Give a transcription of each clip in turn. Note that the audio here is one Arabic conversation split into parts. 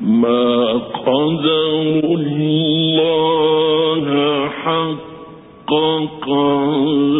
ما قدر الله حق قدر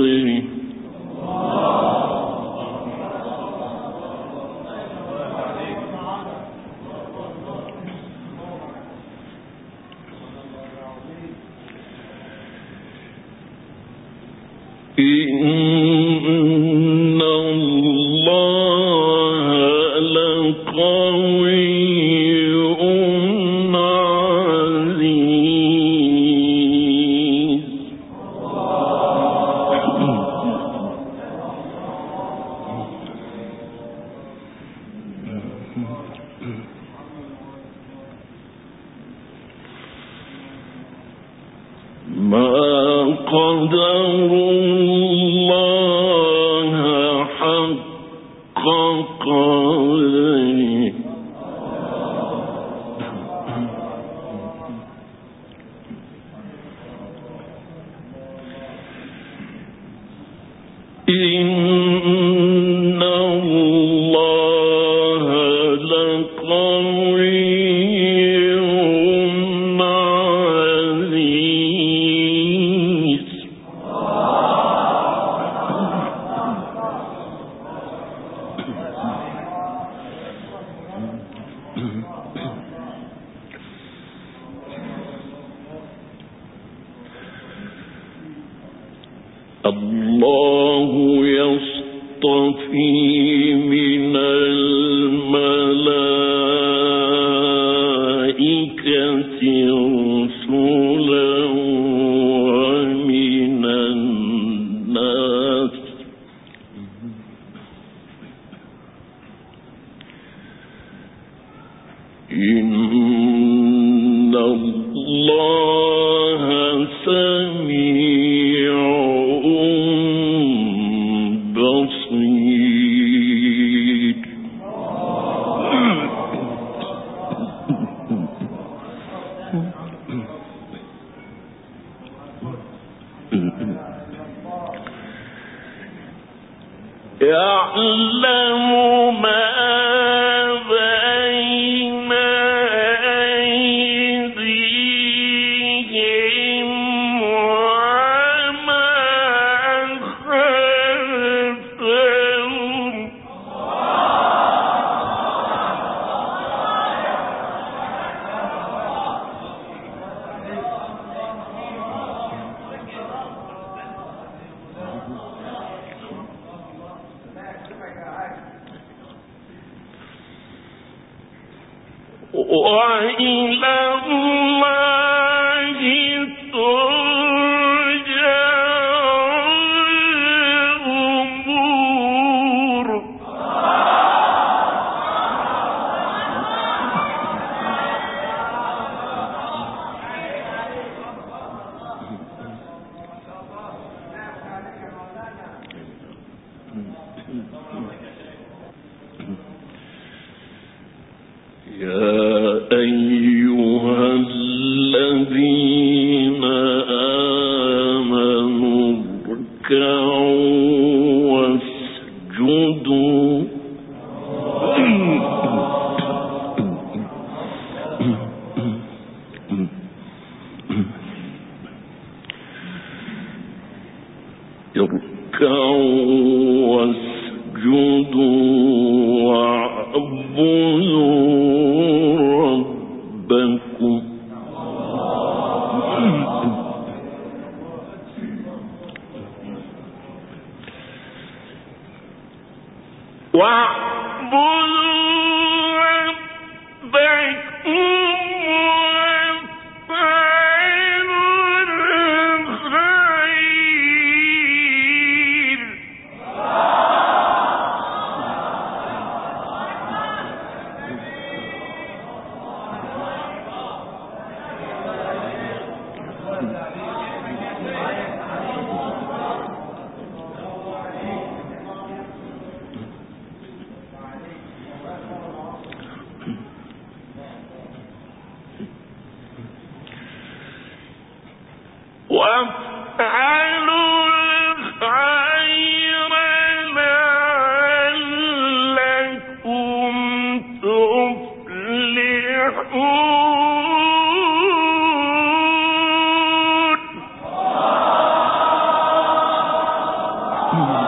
قدر الله. الدين شيء إن Mm-hmm.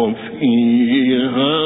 وفيها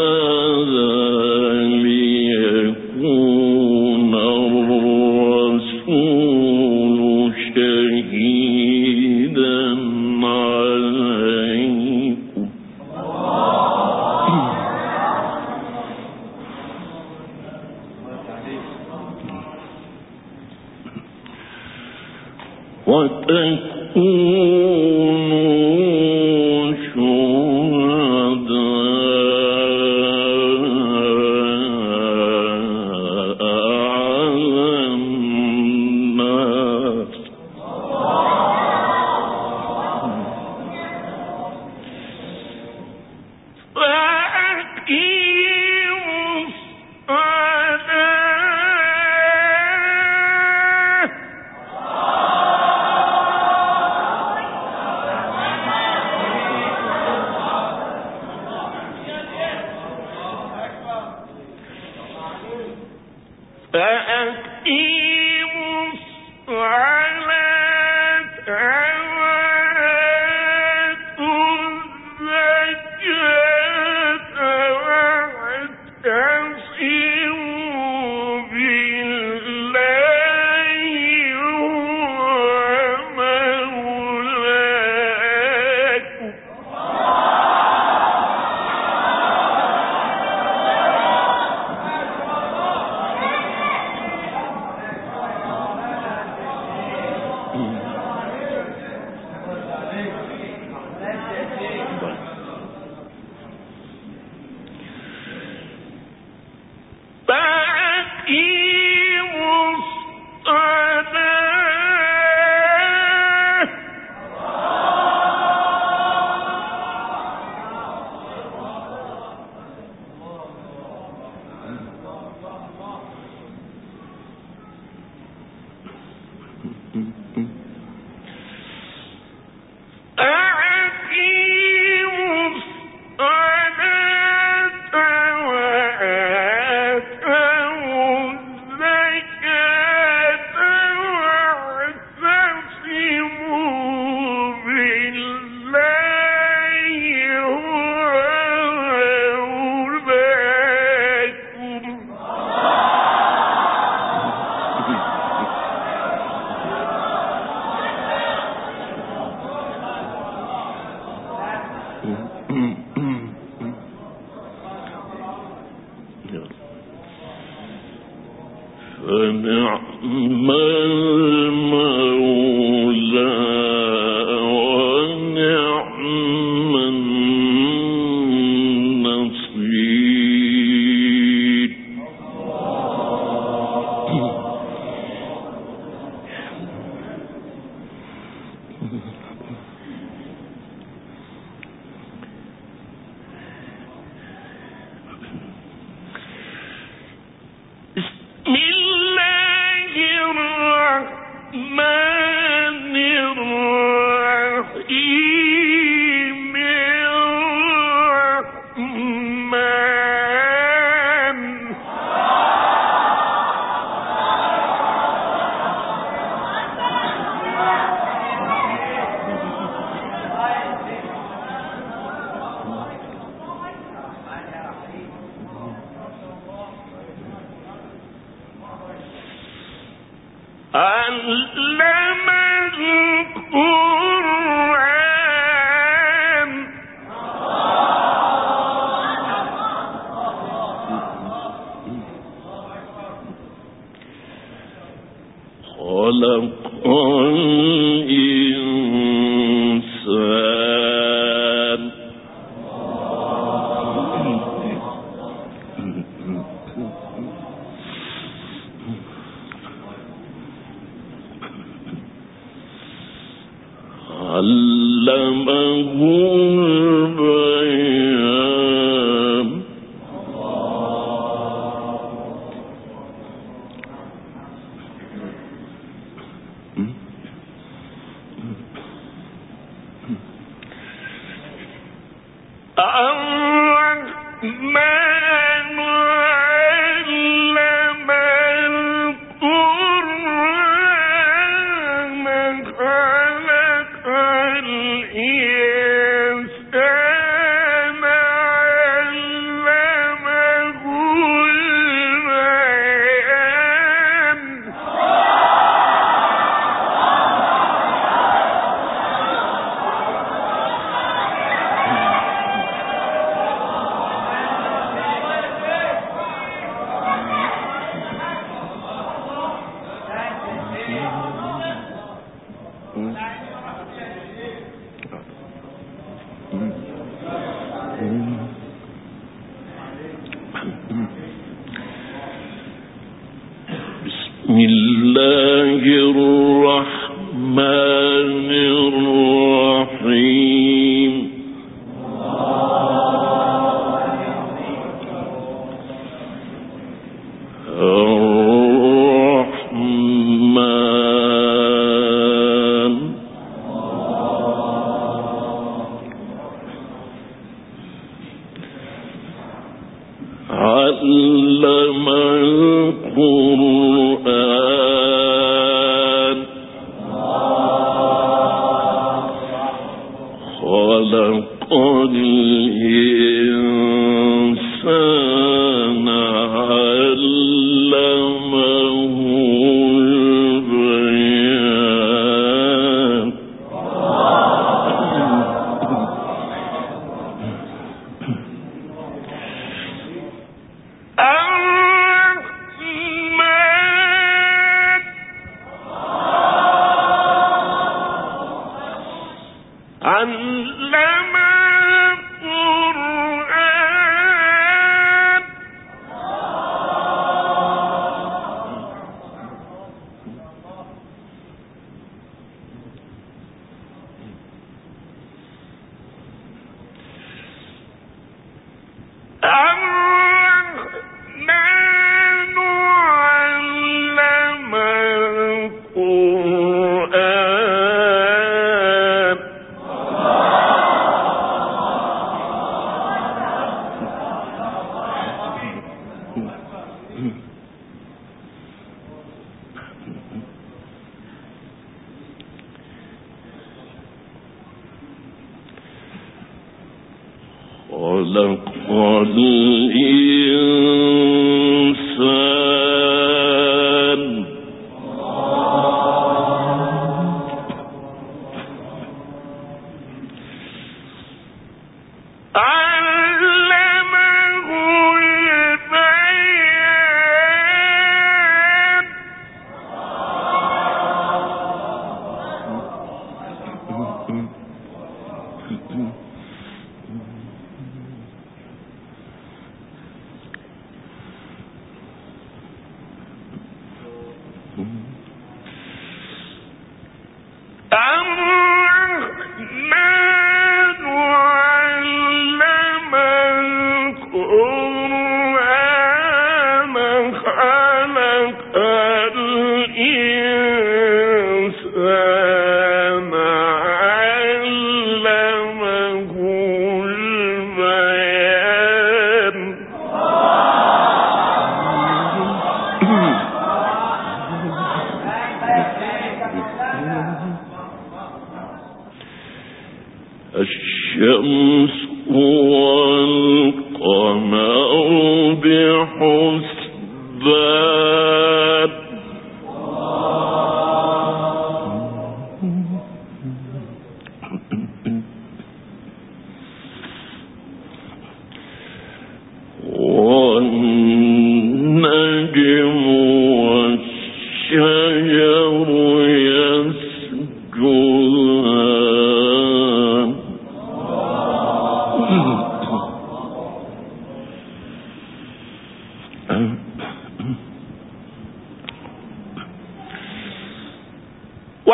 ما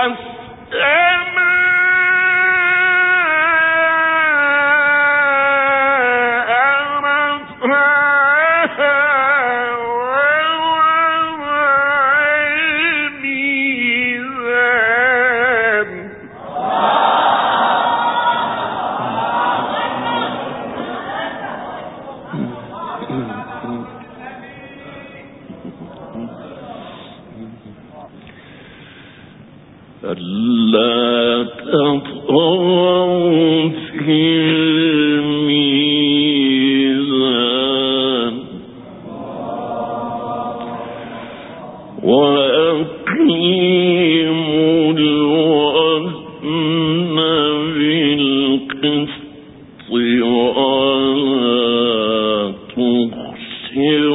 once. Amen. بالقسط ولا تخسر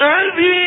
خلق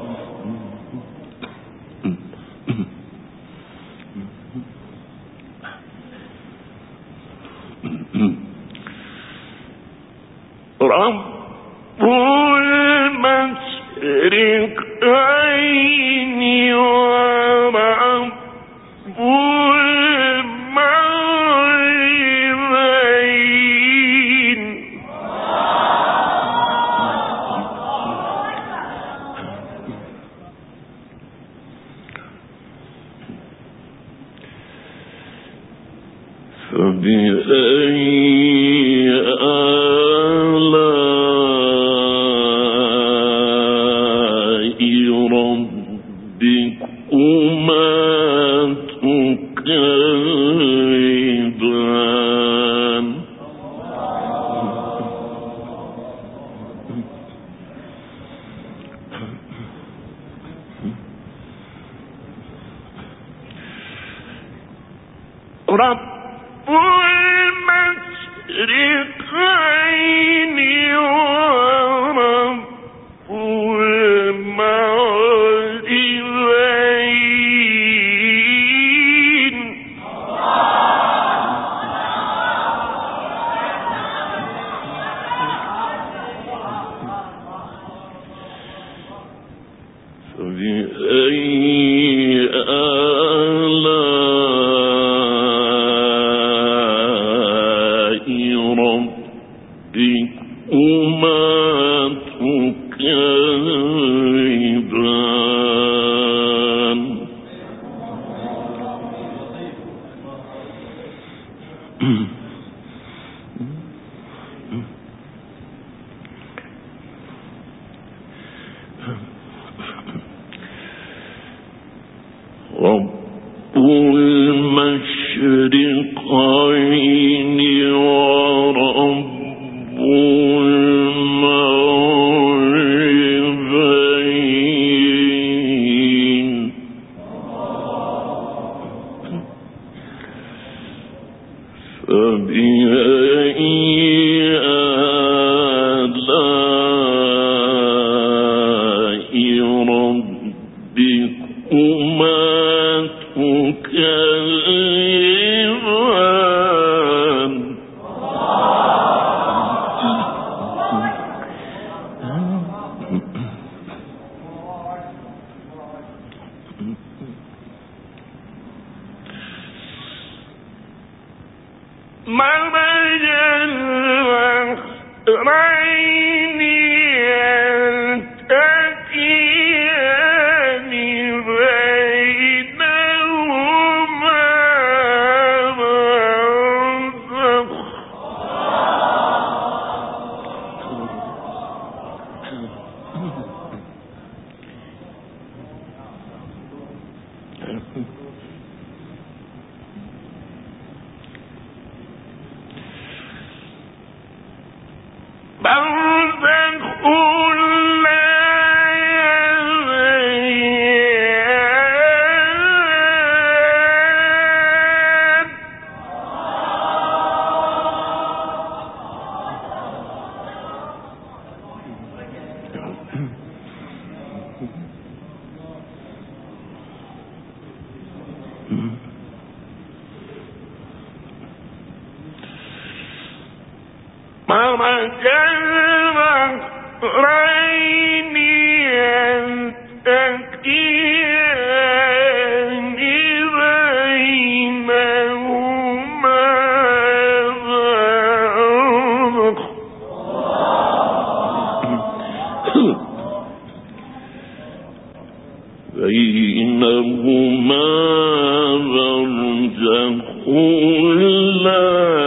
مكرا ما تكذبان ما تكلم and بينهما برزخ لا